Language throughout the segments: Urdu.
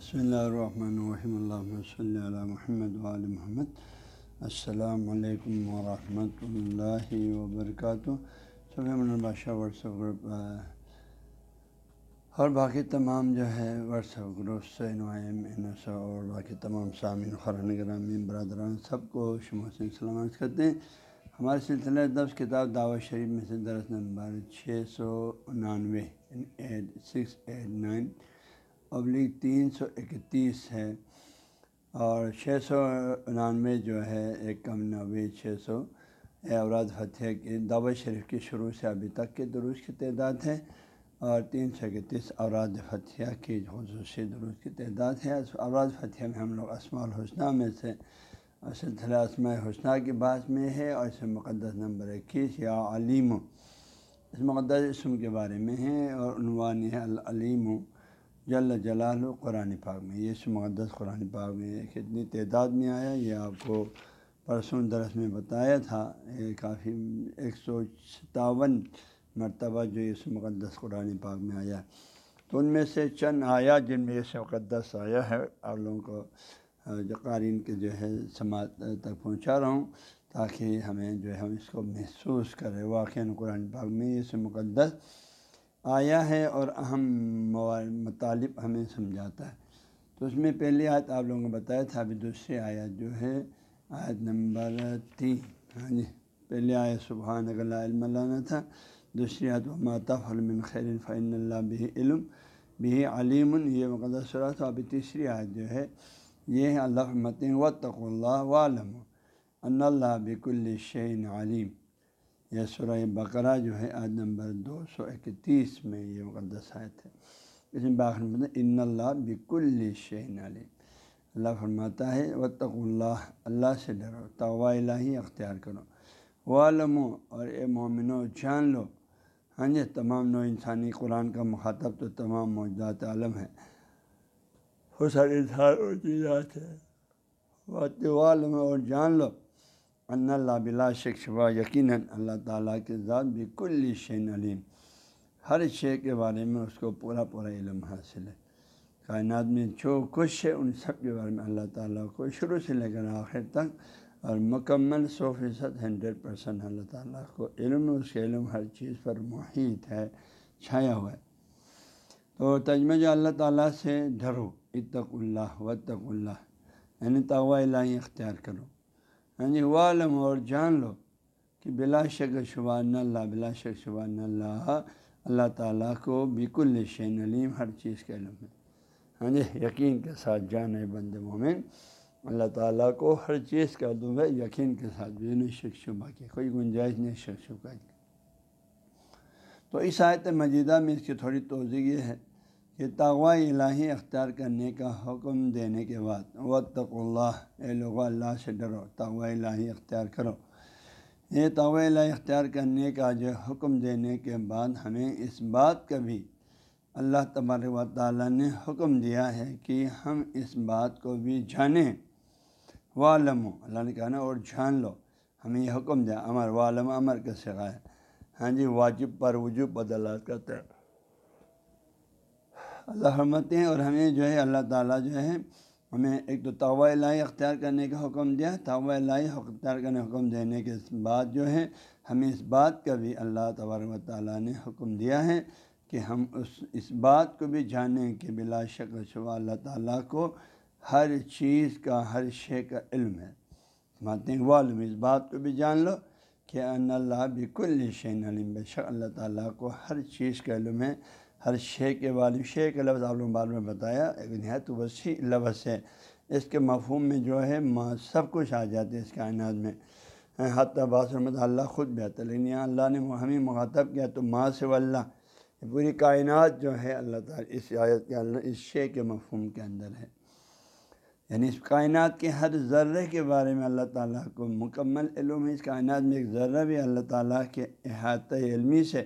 بسم اللہ الرحمن الرحیم اللہ صلی علی محمد وعلی محمد السلام علیکم ورحمۃ اللہ وبرکاتہ سب بادشاہ واٹس ایپ گروپ اور باقی تمام جو ہے واٹس ایپ گروپ سے نوائم اور باقی تمام سامعین خران گرامین برادران، سب کو شمع سے سلامت کرتے ہیں۔ ہمارے سلسلہ دس کتاب دعوت شریف میں سے درس نمبر چھ سو انانوے ایٹ سکس ایٹ نائن۔ ابلیغ تین سو اکتیس ہے اور چھ سو انانوے جو ہے، ایک کم نوے چھ سو اوراد فتح کی دعوت شریف کی شروع سے ابھی تک کے دروس کی تعداد ہے اور تین سو اکتیس اوراد فتح کی خصوصی دروس کی تعداد ہے۔ اوراد فتح میں ہم لوگ اسماع الحسنہ میں سے سلسلہ اسماء حسنہ کی بات میں ہے اور اس مقدس نمبر اکیس یا علیم۔ اس مقدس اسم کے بارے میں ہے اور عنوان ہے العلیم۔ جل جلال قرآن پاک میں یہ مقدس قرآن پاک میں کتنی تعداد میں آیا، یہ آپ کو پرسوں درس میں بتایا تھا، یہ کافی ایک سو ستاون مرتبہ جو اس مقدس قرآن پاک میں آیا۔ تو ان میں سے چند آیا جن میں یہ مقدس آیا ہے، آپ لوگوں کو جو قارئین کے جو ہے سماعت تک پہنچا رہا ہوں تاکہ ہمیں جو ہے ہم اس کو محسوس کریں۔ واقع قرآن پاک میں یہ مقدس آیا ہے اور اہم مطالب ہمیں سمجھاتا ہے۔ تو اس میں پہلی آیت آپ لوگوں کو بتایا تھا، ابھی دوسری آیت جو ہے، آیت نمبر تین۔ ہاں جی پہلے آیت سبحان اللہ علم اللہ تھا۔ دوسری آیت ماتف علم خیر فعن اللہ بھی علم بھی علیم یہ مقدس سرا تھا۔ ابھی تیسری آیت جو ہے، یہ ہے، اللہ متن و تق اللہ عالم ان اللہ بک الشعین علیم یہ سورہ بقرہ جو ہے عاد نمبر دو سو اکتیس میں یہ مقدس آیت ہے۔ اس میں باخر ان اللہ بک الشین علی اللہ فرماتا ہے وطق اللہ اللہ سے ڈرو طوا الہی اختیار کرو۔ وہ اور اے مومنو، جان لو۔ ہاں جی تمام نو انسانی قرآن کا مخاطب تو تمام موجودات عالم ہے حسن انسان اور چیزات ہے۔ عالم اور جان لو۔ ان اللہ بلا شک شبہ یقیناً اللہ تعالیٰ کے ذات بھی کل شین علیم۔ ہر شے کے بارے میں اس کو پورا پورا علم حاصل ہے۔ کائنات میں جو کچھ ہے ان سب کے بارے میں اللہ تعالیٰ کو شروع سے لے کر آخر تک اور مکمل سو فیصد ہنڈریڈ پرسنٹ اللہ تعالیٰ کو علم اس کے علم ہر چیز پر محیط ہے، چھایا ہوا ہے۔ تو تجمہ جو اللہ تعالیٰ سے ڈرو اتق اللہ وطق اللہ یعنی طوا الہی اختیار کرو۔ ہاں جی والم اور جان لو کہ بلا شک شبان اللہ، بلا شک شبان اللہ۔ اللہ تعالیٰ کو بالکل شین علیم، ہر چیز کے علم ہے ہاں جی یقین کے ساتھ جان ہے بند مومن۔ اللہ تعالیٰ کو ہر چیز کا دوں ہے، یقین کے ساتھ۔ بھی نہیں شک شبہ کی کوئی گنجائش نہیں شک شبہ کی تو اس آیت مجیدہ میں اس کی تھوڑی توضیع یہ ہے۔ کہ تغوا الہی اختیار کرنے کا حکم دینے کے بعد و تق اللہ، اے لوگ اللہ سے ڈرو تغوا الہی اختیار کرو۔ یہ تغوا الہی اختیار کرنے کا جو حکم دینے کے بعد ہمیں اس بات کا بھی اللہ تبارک و تعالیٰ نے حکم دیا ہے کہ ہم اس بات کو بھی جانیں۔ والم اللہ نے کہا نا، اور جان لو۔ ہمیں یہ حکم دیا، امر والم امر کا سکھایا ہاں جی واجب پر وجوب بدلات کرتا ہے اللہ ہیں اور ہمیں جو ہے اللہ تعالیٰ جو ہے ہمیں ایک تو طوا الہی اختیار کرنے کا حکم دیا طوا الہی اختیار کرنے حکم دینے کے بعد جو ہے ہمیں اس بات کا بھی اللہ تبارک و تعالیٰ نے حکم دیا ہے کہ ہم اس اس بات کو بھی جانیں کہ بلا شک و شبہ اللہ تعالیٰ کو ہر چیز کا، ہر شے کا علم ہے۔ ماتے ہیں علم اس بات کو بھی جان لو کہ ان اللہ بالکل شین علم بے شک اللہ تعالیٰ کو ہر چیز کا علم ہے۔ ہر شے کے والد شے کے لفظ آپ لوگوں بار میں بتایا ایک نہایت وسیع لفظ ہے۔ اس کے مفہوم میں جو ہے ماں سب کچھ آ جاتے اس کائنات میں۔ حتیٰ رحمۃ اللہ خود بہتر لیکن یہاں اللہ نے ہمیں مخاطب کیا تو ماں سے اللہ۔ پوری کائنات جو ہے، اللہ تعالیٰ اس آیت کے اللہ اس شے کے مفہوم کے اندر ہے۔ یعنی اس کائنات کے ہر ذرے کے بارے میں اللہ تعالیٰ کو مکمل علم ہے۔ اس کائنات میں ایک ذرہ بھی اللہ تعالیٰ کے احاطۂ علمی سے،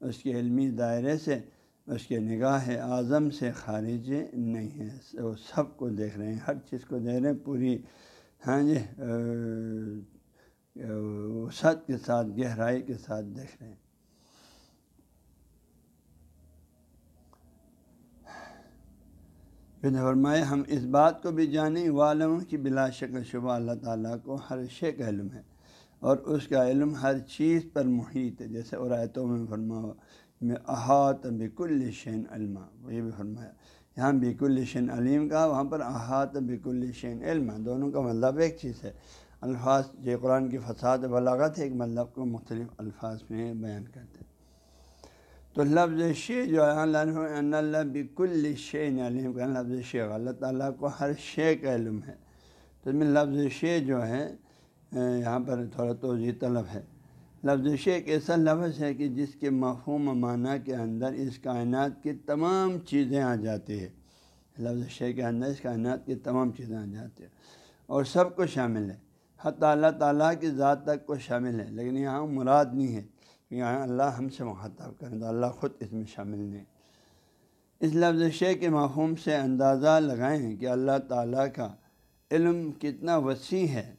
اس کے علمی دائرے سے اس کے نگاہ اعظم سے خارج نہیں ہے۔ وہ سب کو دیکھ رہے ہیں، ہر چیز کو دیکھ رہے ہیں، پوری ہاں جی وسعت کے ساتھ، گہرائی کے ساتھ دیکھ رہے ہیں۔ فرمائے ہم اس بات کو بھی جانیں والوں کہ بلا شکل شبہ اللہ تعالیٰ کو ہر شے کا علم ہے۔ اور اس کا علم ہر چیز پر محیط ہے، جیسے عرایتوں میں فرما میں احاط بک الشین علما۔ یہ بھی فرمایا۔ یہاں بیک الشین علیم کا وہاں پر احاط بک الشین علم دونوں کا مطلب ایک چیز ہے۔ الفاظ جو قرآن کی فساد بلاغت ہے، ایک مطلب کو مختلف الفاظ میں بیان کرتے ہیں۔ تو لفظ شے جو ہے، اللہ بک الشین علیم کا لفظ شیخ اللہ تعالیٰ کو ہر شے کا علم ہے۔ تو اس میں لفظ شے جو ہے، یہاں پر تھوڑا توجہ طلب ہے۔ لفظ شے ایک ایسا لفظ ہے کہ جس کے مفہوم معنی کے اندر اس کائنات کی تمام چیزیں آ جاتی ہے لفظ شے کے اندر اس کائنات کی تمام چیزیں آ جاتی ہیں۔ اور سب کو شامل ہے۔ حتی اللہ تعالیٰ کی ذات تک کو شامل ہے، لیکن یہاں مراد نہیں ہے کہ یہاں اللہ ہم سے مخاطب کریں تو اللہ خود اس میں شامل نہیں۔ اس لفظ شے کے مفہوم سے اندازہ لگائیں کہ اللہ تعالیٰ کا علم کتنا وسیع ہے۔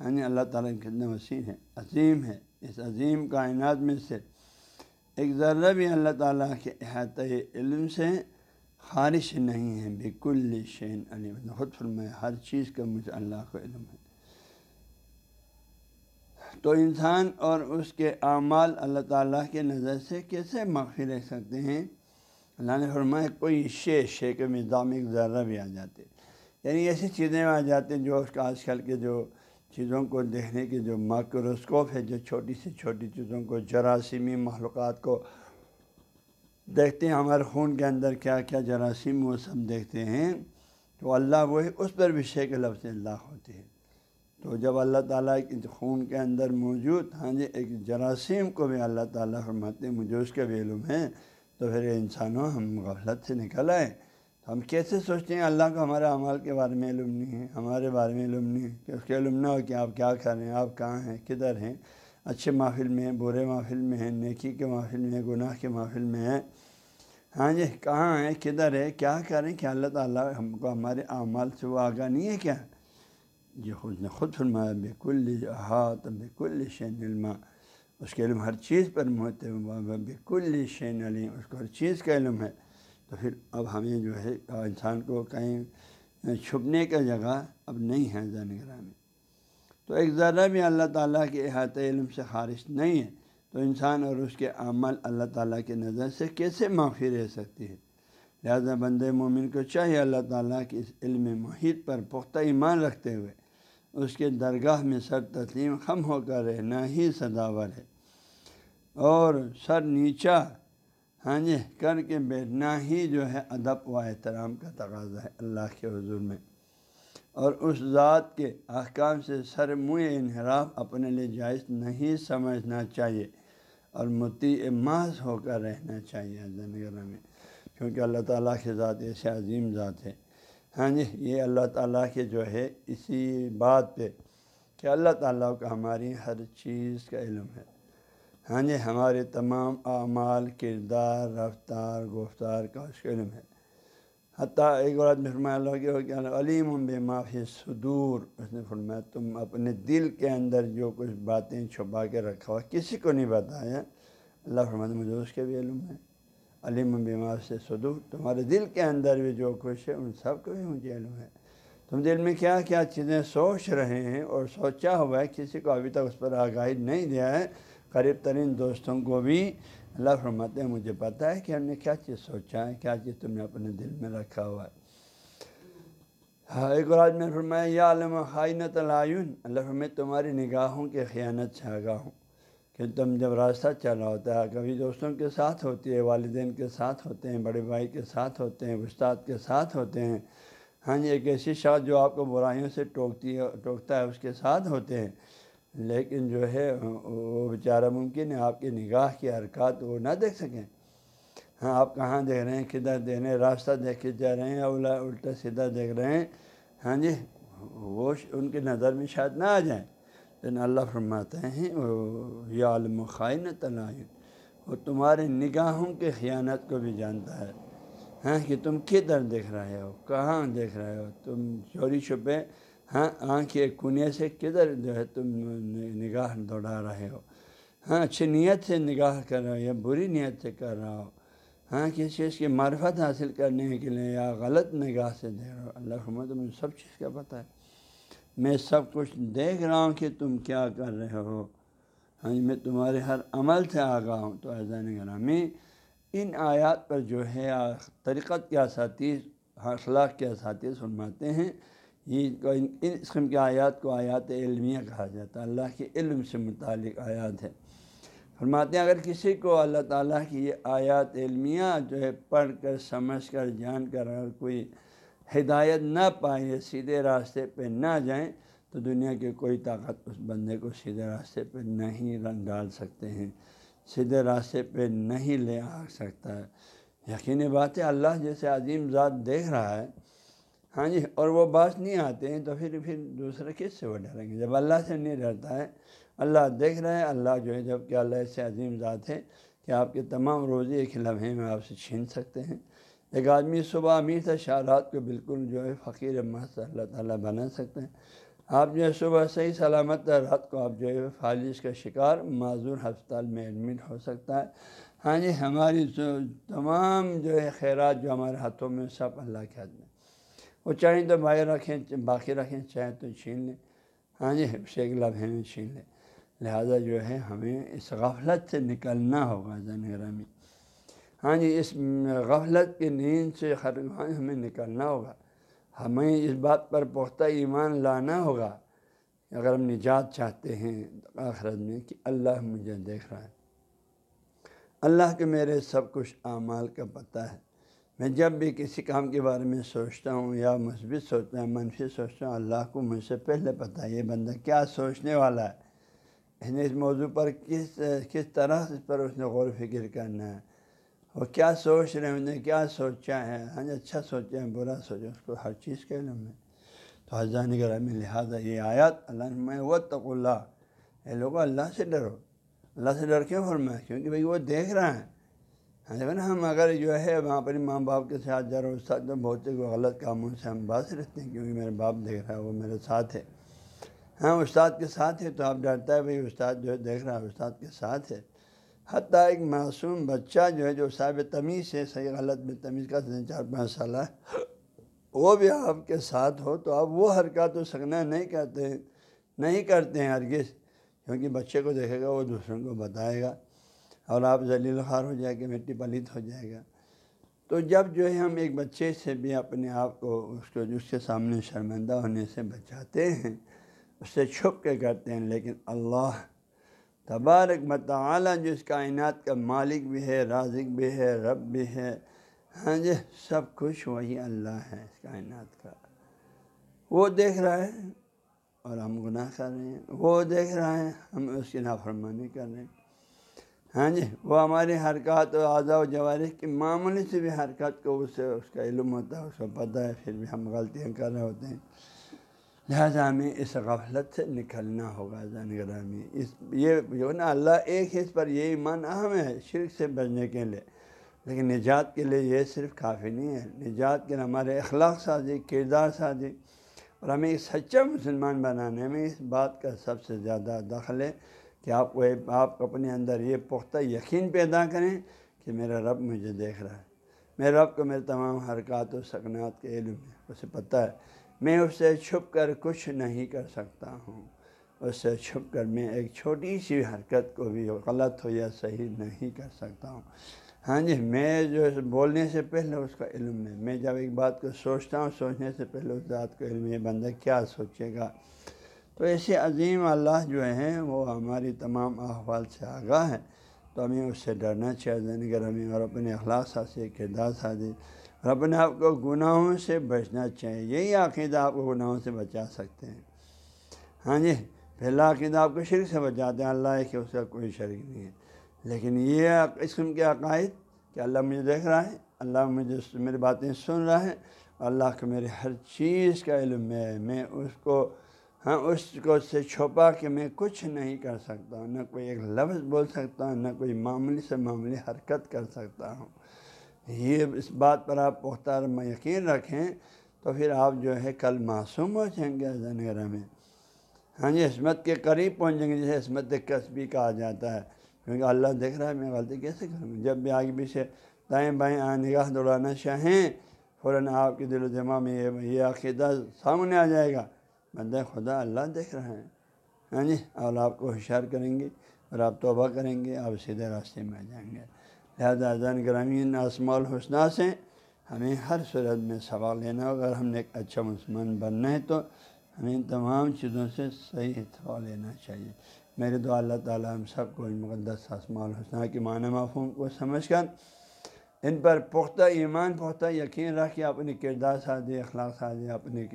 یعنی اللہ تعالیٰ کتنا وسیع ہے، عظیم ہے۔ اس عظیم کائنات میں سے ایک ذرہ بھی اللہ تعالیٰ کے احاطۂ علم سے خارش نہیں ہے۔ بالکل شین علم خود فرمائے ہر چیز کا مجھے اللہ کو علم ہے۔ تو انسان اور اس کے اعمال اللہ تعالیٰ کے نظر سے کیسے مغفی رہ سکتے ہیں؟ اللہ نے فرمایا، کوئی شے شے کے نظام ایک ذرہ بھی آ جاتے۔ یعنی ایسی چیزیں آ جاتے ہیں جو اس کا آج کل کے جو چیزوں کو دیکھنے کی جو مائکروسکوپ ہے، جو چھوٹی سی چھوٹی چیزوں کو، جراثیمی معلومات کو دیکھتے ہیں۔ ہمارے خون کے اندر کیا کیا جراثیم وہ سب دیکھتے ہیں۔ تو اللہ وہ اس پر بھی شے کے لفظ اللہ ہوتے ہیں۔ تو جب اللہ تعالیٰ کی خون کے اندر موجود ہاں جی ایک جراثیم کو بھی اللہ تعالیٰ فرماتے ہیں، مجھے اس کے بھی علم ہے۔ تو پھر انسانوں ہم غفلت سے نکل آئے۔ ہم کیسے سوچتے ہیں اللہ کو ہمارے اعمال کے بارے میں علم نہیں ہے، ہمارے بارے میں علم نہیں ہے کہ اس کے علم نہ ہو کہ آپ کیا کر رہے ہیں، آپ کہاں ہیں، کدھر ہیں۔ اچھے محفل میں ہیں، برے محفل میں ہیں، نیکی کے محفل میں ہیں، گناہ کے محفل میں ہیں۔ ہاں جی کہاں ہیں، کدھر ہے کیا کریں کہ اللہ تعالیٰ ہم کو ہمارے اعمال سے وہ آگاہ نہیں ہے کیا؟ جی خود نے خود فرمایا بالکل احاط بالکل شین علما۔ اس کے علم ہر چیز پر محت بالکل شین علم اس کو ہر چیز کا علم ہے۔ تو پھر اب ہمیں جو ہے، انسان کو کہیں چھپنے کا جگہ اب نہیں ہے زنگرہ میں تو ایک ذرہ بھی اللہ تعالیٰ کے احاطہ علم سے خارج نہیں ہے، تو انسان اور اس کے عمل اللہ تعالیٰ کی نظر سے کیسے معافی رہ سکتی ہے؟ لہذا بند مومن کو چاہیے اللہ تعالیٰ کے اس علم محیط پر پختہ ایمان رکھتے ہوئے اس کے درگاہ میں سر تسلیم خم ہو کر رہنا ہی صداور ہے۔ اور سر نیچا ہاں جی کر کے بیٹھنا ہی جو ہے ادب و احترام کا تقاضا ہے اللہ کے حضور میں۔ اور اس ذات کے احکام سے سر منہ انحراف اپنے لیے جائز نہیں سمجھنا چاہیے اور متی محض ہو کر رہنا چاہیے زندگی میں، کیونکہ اللہ تعالیٰ کے ذات ایسے عظیم ذات ہے۔ ہاں جی یہ اللہ تعالیٰ کے جو ہے اسی بات پہ کہ اللہ تعالیٰ کا ہماری ہر چیز کا علم ہے۔ ہاں جی ہمارے تمام اعمال، کردار، رفتار، گفتار کا اس کا علم ہے حتیٰ ایک بار فرمایا، اللہ ہو کہ علیم بے معافی صدور۔ اس نے فرمایا، تم اپنے دل کے اندر جو کچھ باتیں چھپا کے رکھا ہوا، کسی کو نہیں بتایا۔ اللہ فرمایا مجھے اس کے بھی علم ہے علیم بے معاف سے صدور، تمہارے دل کے اندر بھی جو کچھ ہے، ان سب کو بھی مجھے علم ہے تم دل میں کیا کیا چیزیں سوچ رہے ہیں اور سوچا ہوا ہے، کسی کو ابھی تک اس پر آگاہی نہیں دیا ہے قریب ترین دوستوں کو بھی اللہ فرماتے ہیں، مجھے پتہ ہے کہ ہم نے کیا چیز سوچا ہے، کیا چیز تم نے اپنے دل میں رکھا ہوا ہے۔ ہاں ایک اور آج میں فرمایا، یا علم خائنت العین اللہ فرمائے تمہاری نگاہوں کے خیانت سے آگاہ ہوں، کہ تم جب راستہ چلا ہوتا ہے، کبھی دوستوں کے ساتھ ہوتی ہے، والدین کے ساتھ ہوتے ہیں، بڑے بھائی کے ساتھ ہوتے ہیں، استاد کے ساتھ ہوتے ہیں۔ ہاں جی ایک ایسی شخص جو آپ کو برائیوں سے ٹوکتی ہے، ٹوکتا ہے، اس کے ساتھ ہوتے ہیں۔ لیکن جو ہے، وہ بیچارہ ممکن ہے آپ کی نگاہ کی حرکات وہ نہ دیکھ سکیں۔ ہاں آپ کہاں دیکھ رہے ہیں؟ کدھر دیکھ رہے ہیں؟ راستہ دیکھ کے جا رہے ہیں اولا الٹا سیدھا دیکھ رہے ہیں؟ ہاں جی وہ ان کی نظر میں شاید نہ آ جائیں لیکن اللہ فرماتے ہیں یا عالم خائن تلائن وہ تمہارے نگاہوں کے خیانت کو بھی جانتا ہے۔ ہاں کہ تم کدھر دیکھ رہے ہو؟ کہاں دیکھ رہے ہو؟ تم چوری چھپے ہاں آنکھ کے کونے سے کدھر جو ہے تم نگاہ دوڑا رہے ہو؟ ہاں اچھی نیت سے نگاہ کر رہے ہو یا بری نیت سے کر رہا ہو؟ ہاں کسی چیز کی معرفت حاصل کرنے کے لیے یا غلط نگاہ سے دیکھ رہا ہو؟ اللہ حمد مجھے سب چیز کا پتہ ہے۔ میں سب کچھ دیکھ رہا ہوں کہ تم کیا کر رہے ہو۔ ہاں میں تمہارے ہر عمل سے آگاہ ہوں۔ تو ایزان گرامی ان آیات پر جو ہے طریقت کے اساتذ اخلاق کے اساتذ فرماتے ہیں۔ یہ ان قسم کے آیات کو آیات علمیہ کہا جاتا ہے۔ اللہ کے علم سے متعلق آیات ہے فرماتے ہیں، اگر کسی کو اللہ تعالیٰ کی یہ آیات علمیہ جو ہے پڑھ کر، سمجھ کر، جان کر اگر کوئی ہدایت نہ پائے، سیدھے راستے پہ نہ جائیں، تو دنیا کی کوئی طاقت اس بندے کو سیدھے راستے پہ نہیں رنگ ڈال سکتے ہیں۔ سیدھے راستے پہ نہیں لے آ سکتا۔ ہے یقینی بات ہے، اللہ جیسے عظیم ذات دیکھ رہا ہے ہاں جی اور وہ بات نہیں آتے ہیں تو پھر پھر دوسرے کس سے وہ ڈریں گے؟ جب اللہ سے نہیں ڈرتا ہے، اللہ دیکھ رہے ہیں، اللہ جو ہے جبکہ اللہ سے عظیم ذات ہے کہ آپ کے تمام روزی ایک لمحے میں آپ سے چھین سکتے ہیں۔ ایک آدمی صبح امیر تھا شاہرات کو بالکل جو ہے فقیر مست اللہ تعالیٰ بنا سکتے ہیں۔ آپ جو ہے صبح صحیح سلامت رات کو آپ جو ہے فالش کا شکار، معذور ہسپتال میں ایڈمٹ ہو سکتا ہے۔ ہاں جی ہماری جو تمام جو ہے خیرات جو ہمارے ہاتھوں میں، سب اللہ کے ہاتھ میں۔ وہ چاہیں تو بھائی رکھیں باقی رکھیں چاہیں تو چھین لیں ہاں جی ایک لمحے میں چھین لیں لہذا جو ہے ہمیں اس غفلت سے نکلنا ہوگا زین گرامی ہاں جی اس غفلت کی نیند سے ہمیں نکلنا ہوگا ہمیں اس بات پر پختہ ایمان لانا ہوگا اگر ہم نجات چاہتے ہیں آخرت میں کہ اللہ مجھے دیکھ رہا ہے اللہ کے میرے سب کچھ اعمال کا پتہ ہے میں جب بھی کسی کام کے بارے میں سوچتا ہوں یا مثبت سوچتا ہوں، منفی سوچتا ہوں، اللہ کو مجھ سے پہلے پتہ ہے، یہ بندہ کیا سوچنے والا ہے؟ یعنی اس موضوع پر کس کس طرح اس پر اس نے غور و فکر کرنا ہے؟ وہ کیا سوچ رہے ہیں؟ انہیں کیا سوچا ہے؟ ہاں جی، اچھا سوچا ہے، برا سوچا اس کو ہر چیز کے علم ہے۔ تو حضان میں لہٰذا یہ آیات، اللہ میں وہ تق اللہ اے لوگوں اللہ سے ڈرو۔ اللہ سے ڈر کیوں فرمایا؟ کیونکہ بھائی وہ دیکھ رہا ہے۔ ہاں جی، ہم اگر جو ہے وہاں پر ماں باپ کے ساتھ جا رہے استاد تو بہت سے غلط کاموں سے ہم باز رہتے ہیں، کیونکہ میرے باپ دیکھ رہا ہے، وہ میرے ساتھ ہے۔ ہاں استاد کے ساتھ ہے تو آپ ڈرتا ہے، بھائی استاد جو ہے دیکھ رہا ہے، استاد کے ساتھ ہے۔ حتیٰ ایک معصوم بچہ جو ہے، جو صاحب تمیز ہے، صحیح غلط میں تمیز کا چار پانچ سال ہے، وہ بھی آپ کے ساتھ ہو تو آپ وہ حرکات و سکنا نہیں کرتے نہیں کرتے ہیں ہرگز، کیونکہ بچے کو دیکھے گا، وہ دوسروں کو بتائے گا۔ اور آپ ذلیل خار ہو جائے گا، مٹی پلیت ہو جائے گا۔ تو جب جو ہے ہم ایک بچے سے بھی اپنے آپ کو اس کو اس کے سامنے شرمندہ ہونے سے بچاتے ہیں، اس سے چھپ کے کرتے ہیں۔ لیکن اللہ تبارک مطالعہ جو اس کائنات کا مالک بھی ہے، رازق بھی ہے، رب بھی ہے ہاں جی سب کچھ وہی اللہ ہے اس کائنات کا۔ وہ دیکھ رہا ہے اور ہم گناہ کر رہے ہیں۔ وہ دیکھ رہا ہے، ہم اس کی نافرمانی کر رہے ہیں۔ ہاں جی وہ ہماری حرکات و اعضاء و جوارح کی معمولی سے بھی حرکت کو اس سے اس کا علم ہوتا ہے، اس کو پتہ ہے، پھر بھی ہم غلطیاں کر رہے ہوتے ہیں۔ لہٰذا ہمیں اس غفلت سے نکلنا ہوگا گرامی۔ اس، یہ جو نا، اللہ ایک حص پر یہ ایمان اہم ہے، شرک سے بچنے کے لیے۔ لیکن نجات کے لیے یہ صرف کافی نہیں ہے۔ نجات کے لیے ہمارے اخلاق سازی، کردار سازی، اور ہمیں ایک سچا مسلمان بنانے میں اس بات کا سب سے زیادہ دخل ہے۔ کہ آپ کو آپ اپنے اندر یہ پختہ یقین پیدا کریں کہ میرا رب مجھے دیکھ رہا ہے۔ میرے رب کو میرے تمام حرکات و سکنات کے علم ہے اسے پتہ ہے۔ میں اس سے چھپ کر کچھ نہیں کر سکتا ہوں۔ اس سے چھپ کر میں ایک چھوٹی سی حرکت کو بھی غلط ہو یا صحیح نہیں کر سکتا ہوں۔ ہاں جی میں جو بولنے سے پہلے اس کا علم ہے۔ میں جب ایک بات کو سوچتا ہوں، سوچنے سے پہلے اس بات کو علم ہے بندہ کیا سوچے گا؟ تو ایسے عظیم اللہ جو ہیں، وہ ہماری تمام احوال سے آگاہ ہیں۔ تو ہمیں اس سے ڈرنا چاہیے، اگر ہمیں اور اپنے اخلاق سازی کردار سازی اور اپنے آپ کو گناہوں سے بچنا چاہیے۔ یہی عقیدہ آپ کو گناہوں سے بچا سکتے ہیں۔ ہاں جی پہلا عقیدہ آپ کو شرک سے بچاتے ہیں اللہ ہے کہ اس کا کوئی شریک نہیں ہے۔ لیکن یہ قسم کے عقائد کہ اللہ مجھے دیکھ رہا ہے، اللہ مجھے میری باتیں سن رہا ہے، اللہ کو میرے ہر چیز کا علم ہے، میں اس کو ہاں اس کو سے چھپا کہ میں کچھ نہیں کر سکتا ہوں نہ کوئی ایک لفظ بول سکتا ہوں نہ کوئی معمولی سے معمولی حرکت کر سکتا ہوں۔ یہ اس بات پر آپ پختہ میں یقین رکھیں تو پھر آپ جو ہے کل معصوم ہو جائیں گے زنگرہ میں۔ ہاں جی عصمت کے قریب پہنچ جائیں گے، جیسے عصمت قصبی کہا جاتا ہے۔ کیونکہ اللہ دیکھ رہا ہے، میں غلطی کیسے کروں؟ جب بھی آگے بھی سے دائیں بائیں آ، نگاہ دوڑانا چاہیں، فوراً آپ کے دل و دماغ میں یہ عقیدہ سامنے آ جائے گا۔ بندہ خدا اللہ دیکھ رہے ہیں۔ ہاں جی اور آپ کو ہوشیار کریں گے اور آپ توبہ کریں گے، آپ سیدھے راستے میں آ جائیں گے۔ لہٰذا زین گرامین اسما الحسنہ سے ہمیں ہر صورت میں سوال لینا ہوگا۔ اگر ہم نے ایک اچھا مسلمان بننا ہے تو ہمیں تمام چیزوں سے صحیح اتفاق لینا چاہیے۔ میرے دعا اللہ تعالیٰ ہم سب کو ان مقدس اسماع الحسنہ کے معنی مفہوم کو سمجھ کر ان پر پختہ ایمان، پختہ یقین رکھ کے اپنے کردار سازی، اخلاق سازی اپنے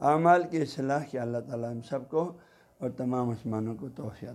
اعمال کی اصلاح کی اللہ تعالیٰ ہم سب کو اور تمام عثمانوں کو توفیع